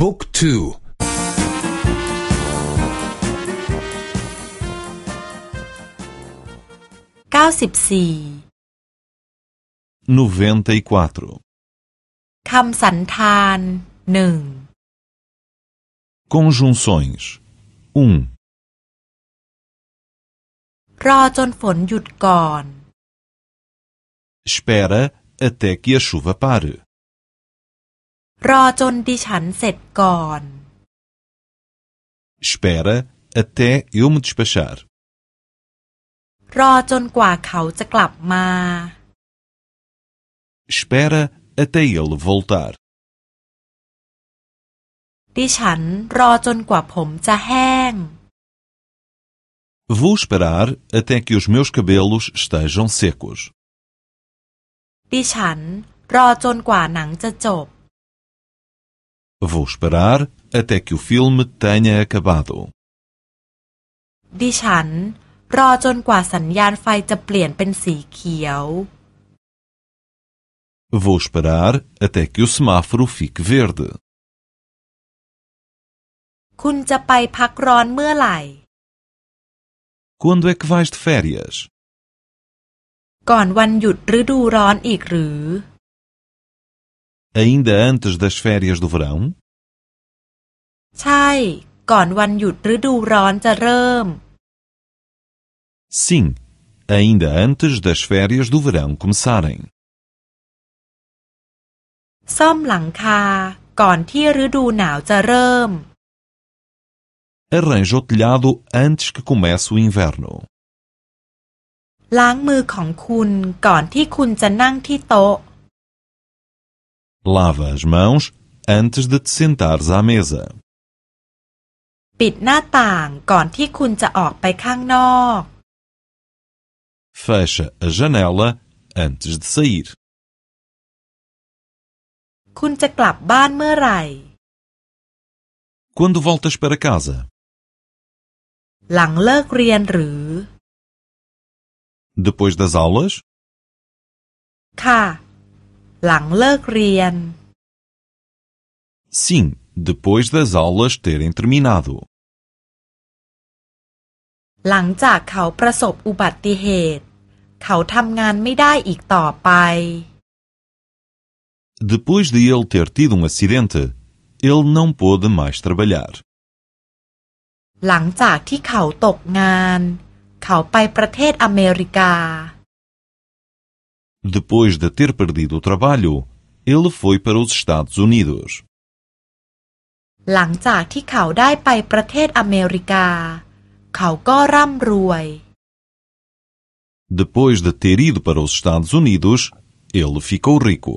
บุ๊กทูเก้าสิบสี่ noventa e quatro, คำสันธานหนึ่ง conjunções, um, รอจนฝนหยุดก่อน espera até que a chuva pare, รอจนดิฉันเสร็จก่อน espera até eu me despachar, รอจนกว่าเขาจะกลับมา espera até ele voltar, ดิฉันรอจนกว่าผมจะแห้ง vou esperar até que os meus cabelos estejam secos, ดิฉันรอจนกว่าหนังจะจบ vou esperar até que o filme tenha acabado, ดิฉันรอจนกว่าสัญญาณไฟจะเปลี่ยนเป็นสีเขียว vou esperar até que o semáforo fique verde. คุณจะไปพักร้อนเมื่อไหร่ Quando é que vais de férias? ก่อนวันหยุดฤดูร้อนอีกหรือ Ainda antes das férias do verão? ใช่ ก่อนวันหยุดฤดูร้อนจะเริ่ม Sim, ainda antes das férias do verão começarem. ซ่อมหลังคา ก่อนที่ฤดูหนาวจะเริ่ม Arranja o telhado antes que comece o inverno. ล้างมือของคุณก่อนที่คุณจะนั่งที่โต๊ะ Lava as mãos antes de te sentares à mesa. ปิดหน้าต่างก่อนที่คุณจะออกไปข้างนอก Fecha a janela antes de sair. คุณจะกลับบ้านเมื่อไหร่ Quando voltas para casa? หลังเลิกเรียนหรือ Depois das aulas? ค่ะ หลังเลิกเรียน Sim, depois das aulas terem terminado. หลังจากเขาประสบอุบัติเหตุ เขาทำงานไม่ได้อีกต่อไป Depois de ele ter tido um acidente, ele não pôde mais trabalhar. หลังจากที่เขาตกงาน เขาไปประเทศอเมริกา Depois de ter perdido o trabalho, ele foi para os Estados Unidos. หลังจากที่เขาได้ไปประเทศอเมริกา เขาก็ร่ำรวย Depois de ter ido para os Estados Unidos, ele ficou rico.